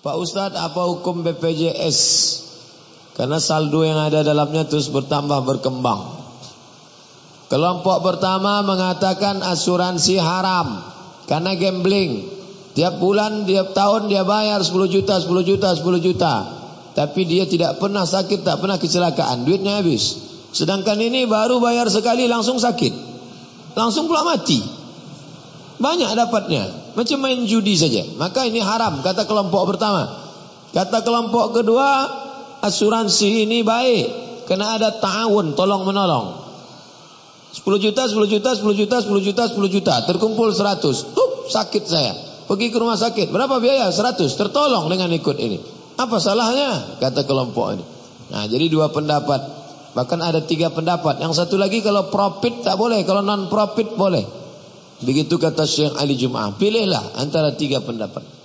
Pak Ustadz apa hukum BPJS? Karena saldo yang ada dalamnya terus bertambah berkembang. Kelompok pertama mengatakan asuransi haram karena gambling. Tiap bulan, tiap tahun dia bayar 10 juta, 10 juta, 10 juta. Tapi dia tidak pernah sakit, tak pernah kecelakaan. Duitnya habis. Sedangkan ini baru bayar sekali langsung sakit. Langsung pula mati. Banyak dapatnya. Macam main judi saja. Maka ini haram kata kelompok pertama. Kata kelompok kedua, asuransi ini baik karena ada ta'awun, tolong menolong. 10 juta, 10 juta, 10 juta, 10 juta, 10 juta, terkumpul 100. Tup, sakit saya. Pergi ke rumah sakit. Berapa biaya? 100. Tertolong dengan ikut ini. Apa salahnya? Kata kelompok ini. Nah, jadi dua pendapat. Bahkan ada tiga pendapat. Yang satu lagi kalau profit tak boleh, kalau non profit boleh. Begitu kata Syekh Ali Jum'ah. Pilihlah antara tiga pendapat.